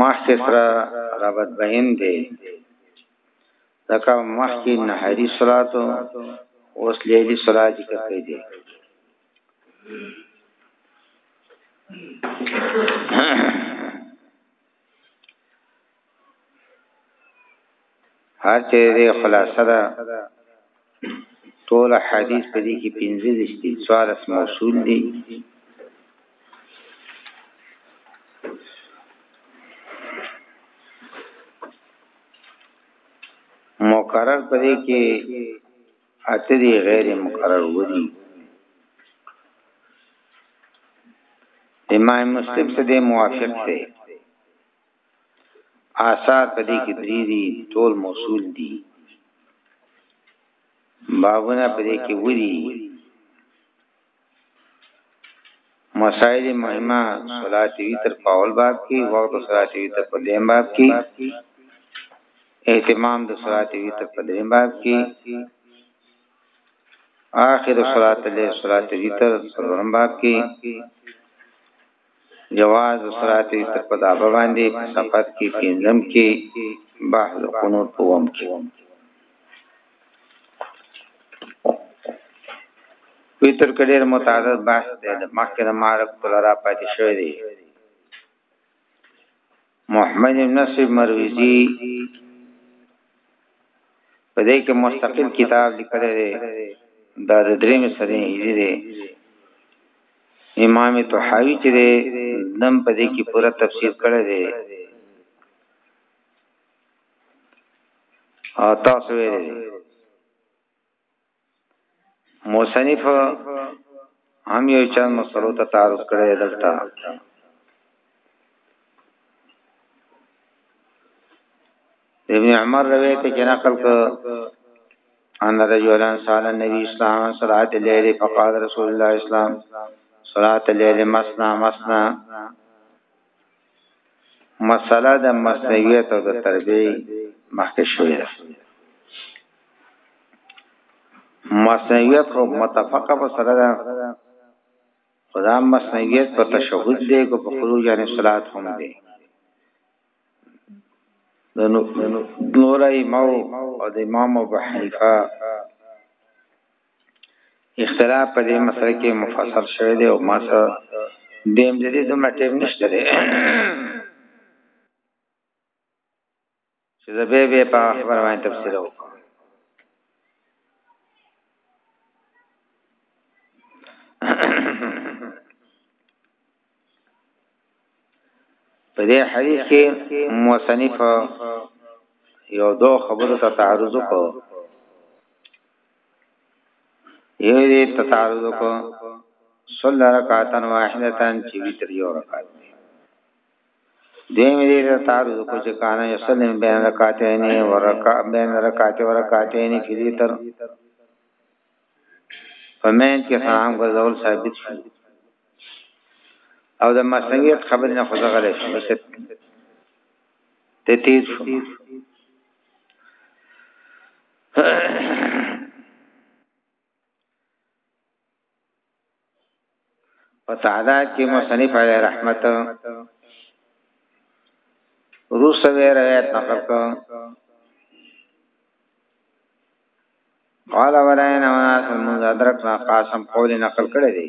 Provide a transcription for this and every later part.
مخکې سره رابط بهیم دی دکا مخکې نهاری صلات اوس لیلی صلات ذکر کړی دی هر چې دې خلاصه ده ټول حدیث په دې کې 15 دي 14 موصول دي مقرر په دې کې اته دي غیر مقرر ودی امام مسلم سره موافق دی آثار په دې کې درې دي ټول موصول دي بابونه په دې کې ودی مسائل مهمه صلات ویتر په اول باب کې وخت صلات ویتر په دیم باب کې اهتمام د صلات ویتر په دیم باب کې آخر صلات له صلات ویتر څلورم باب کې جواز صلات وتر په دابه باندې په صفت کې پنځم کې بعض قنوت قوم کې وتر کډیر متعدد بحث دی مخکې د معرفت لرا پاتې شوی دی محمد نصر مروزی په دې کې مستقل کتاب لیکل دی دا د درې مسلې هجری دی امام طحاوی چې دی نم په دې کې پوره تفسیر کړی دی او تاسو ویلې موصنف هم یو چند مسلو ته تعرض کړی دلته ابن عمر روایت کې نقل کړ ان رجلان سال النبي اسلام صلاه الليل فقال رسول الله اسلام صلاه الليل مسنا مسنا مسله د مصنویت او د تربیه مخکې شوې ده مصنویت خو متفقه په سره ده خدا مصنویت په تشهود دی کو په خروج یعنی صلات هم دی د نور امام او د امام ابو حنیفه اختلاف په دې مسله کې مفصل شوی دی او ما سره دیم د دې دومره ټیم نشته دی چې زه به به په خبر باندې تفصیل وکړم په دې حدیث کې مصنف یو دو خبرو ته تعرض وکړو یو دې ته تعرض وکړو صلی رکعتن واحدتن چې وتر یو رکعت دی دیم دې ته تعرض وکړو چې کان یسلم بین رکعتین ورکع بین رکعت ورکعتین فی وتر په مین کې فهم ګرځول ثابت شو او د مصنویت خبرې نه خوځه غلې شو بس ته تیز شو په تعالی کې مصنف علی رحمت روس وی روایت نقل کو قال وراین وناس المنذ ادرکنا قاسم قول نقل کړی دی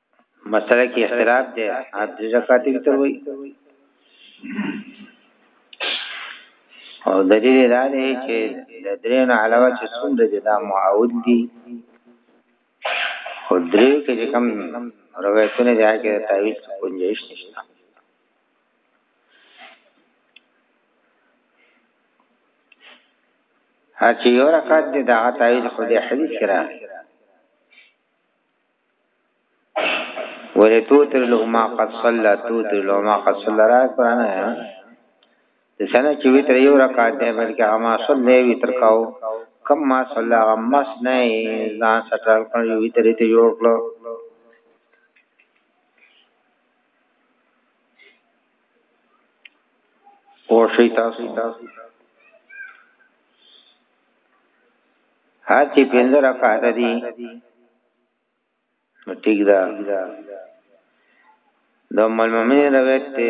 مسله کې اختلاف دی اپ د زکات کې تر وایي او د دې دا دی چې د درې نه علاوه چې څومره دي دا معاود دي خو درې کې چې کوم روایتونه دي هغه تعویل گنجائش نشته هر چې یو رکعت دي دا تعویل خو دې حدیث کرا ولتوتر له ما قد صلى توتر له ما قد صلى را قران آیا د سنه چې وتر یو رکعت دی بلکې اما صلی وتر کاو کم ما صلی غمس نه ځان سټر کړ یو وتر ته جوړ کړو او شي تاسو هر چې پنځه رکعات دي نو ټیک ده د ملممین روایت ته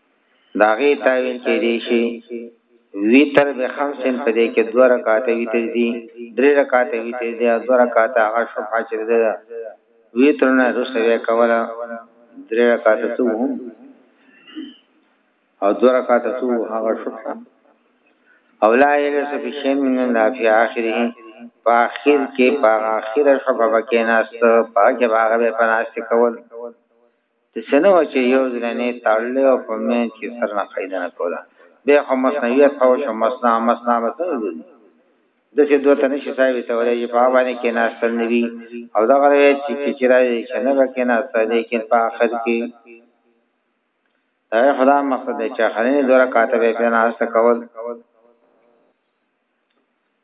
داغه تاویل کې دی شي ویتر به خمسن په دې کې دوه رکعات ویتر دي درې رکعات ویتر دي او دوه رکعات هغه شفع چې ده ویتر نه رسوي کوله درې رکعات څو او دوه رکعات څو هغه شفع او لا یلس فی شین من الله فی اخره په اخر کې په اخر شفع کې ناست په کې باغ به پناست کول د سنه و چې یو ځل نه تړل او په مین کې سر نه قاعده نه کوله به خو مصنویت او شو مصنا مصنا مصنا د څه دوه تنه شي صاحب ته ولې چې په باندې کې ناشتل نوي او دا غره چې چې راځي چې نه به کې ناشته لیکن په اخر کې دا خدا مقصد چې خلینې دوه کاتبه په ناشته کول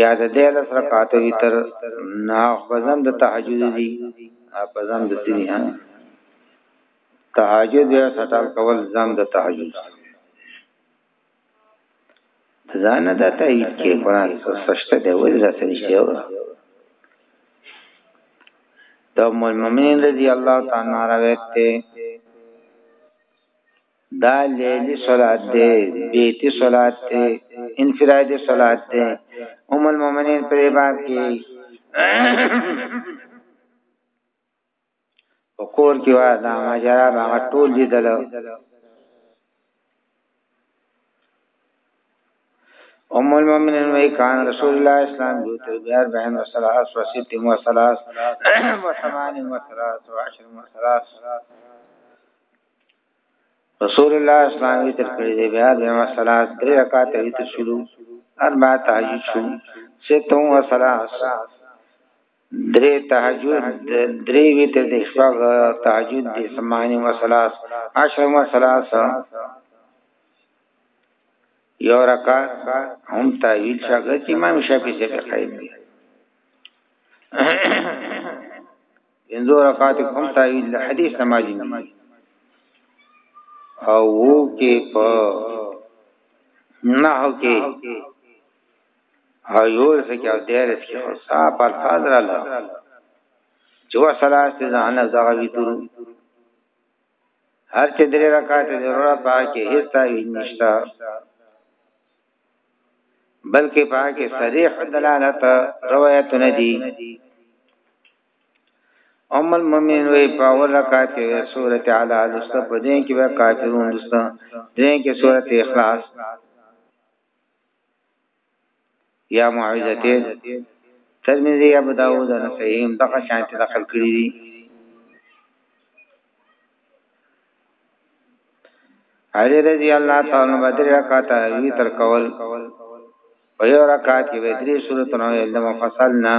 یا د دې لس رکعات وتر نه بزم د تهجد دی بزم د سری ها تهجد یا سټال کول زم د تهجد ځان د تایید کې قرآن سشته دی ول راته نشته و د مؤمنین رضی الله تعالی عنہ روایت ته دا لیلی صلات دی بیتی صلات دی انفرادی صلات دی ام المؤمنین پر باب کې وکور کې وا دا ماجرا ما ټول لیدل ام المؤمنین وی کان رسول الله اسلام جو تر بیار بہن و سلاس و ست و سلاس و ثمان و سلاس و عشر و سلاس رسول الله اسلام یې تر کړی دی بیا د مسلات درې رکعات یې تر شلو اربع تهجد شو ستو و سلاس درې تهجد درې وی تر دې شپږ تهجد دې سمانی و سلاس عشر و سلاس یو رکعات هم تعویل شګه چې امام شافعي څخه قائم دی انځو رکعات کوم تعین د حدیث نماز نه او وو کې په نه هو کې او یو څه کې او دیر څه کې خاصه پر فاز را لا جو صلات ځان دا وی تر هر چې درې رکعات ضرورت پاکه هیڅ تعین نشتا بلکې پاکه صریح دلالت روایت نه دي ام المؤمنین وی پاور رکعت کې سورۃ اعلی لست په دې کې به کافرون لست دې کې سورۃ اخلاص یا معوذتین ترمذی ابو داوود نسائیم دغه شانتی داخل کړی دي علي رضی الله تعالی عنہ بدر رکعات وی تر کول په یو رکعات کې به درې سورته نو یې د مفصل نه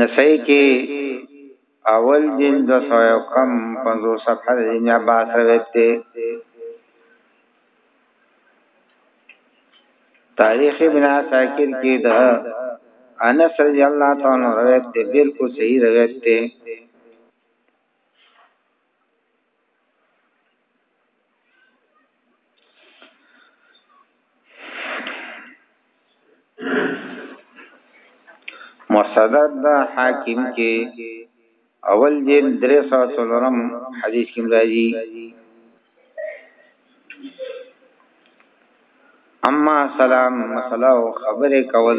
نسائی کې اول دین د سو کم 50 صفحه د ابن عباس روایت دی تاریخ ابن عساکر کې دا انس رضی الله تعالی عنہ روایت دی بالکل صحیح روایت دی مصدد دا حاکم کې اول جیل درې سوه څلورم حدیث کې راځي اما سلام مسله او خبره کول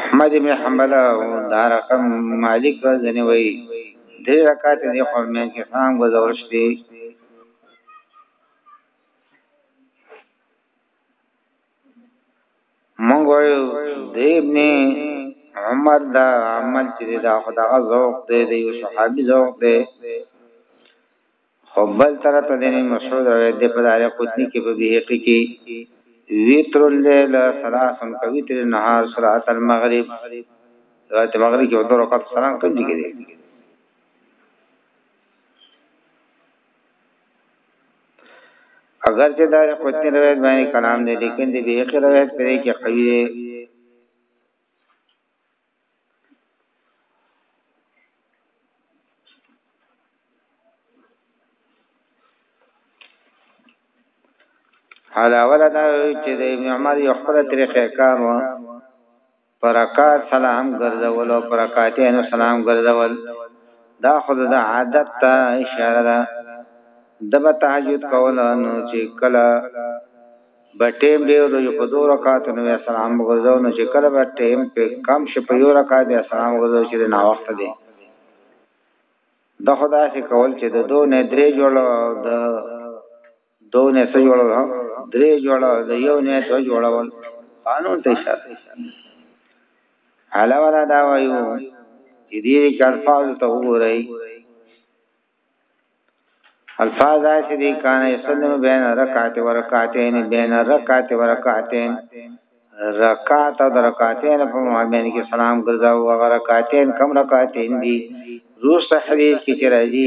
احمد بن حنبل او دارقم مالک رضنی وی درې رکعات دې خورمه کې خام گزارشتي مونږ وایو د ابن عمر دا عمل چې دا خدغه ذوق دی د یو صحابي ذوق دی خو بل طرف ته د مسعود او د پدار قطنی کې په بیهقي کې ویتر الليل ثلاثن کوي تر نهار صلاه المغرب رات مغرب کې دوه رکعات سلام کوي اگر چې دا قطنی روایت باندې کلام دی لیکن دی بیخ روایت پرې کې قوی دی حالا ولا دا چې د ابن عمر یو خپل طریقې کار و په رکعت سلام ګرځول او په رکعتینو سلام ګرځول دا خو د عادت ته اشاره ده د به تهجد کول نو چې کله به ټیم ډیر یو په دوه رکعاتو نو سلام ګرځو نو چې کله به ټیم په کم شي په یو رکعت به سلام ګرځو چې نه وخت دی د خدا سي کول چې د دوه نه درې جوړو د دو نه څه جوړول درې جوړول د یو نه څه جوړول قانون ته اشاره علاوه را دا وایو چې دې کې الفاظ ته وګورئ الفاظ داسې دي کان یسلم بین رکعت و رکعتین بین رکعت و رکعتین رکعت او رکعتین په مابین کې سلام ګرځاو او رکعتین کم رکعتین دي روز تحریر کې چې راځي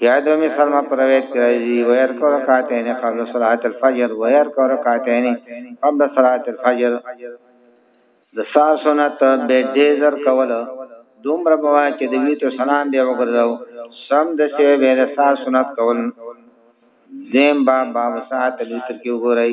یاد می سلمہ پرویت کرایزی ویر کو رکعتین قبل صلات الفجر ویر کو رکعتین قبل صلات الفجر د سار سنت به دې زر کول دومره بوا چې د وی ته سلام به وګرځاو سم د سی به د سار سنت کول دیم با باب ساعت لتر کې وګورئ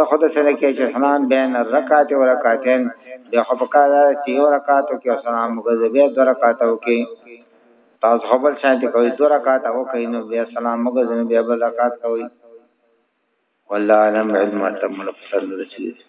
ته خود سره کې چې سلام بین رکعات او رکعتین به خو پکاره چې یو رکعاتو کې سلام وګرځي بیا دوه رکعات او کې تاسو خپل شانتي کوي دوه رکعات او کې نو بیا سلام وګرځي بیا بل رکعات کوي والله علم علم تم لفظ رسید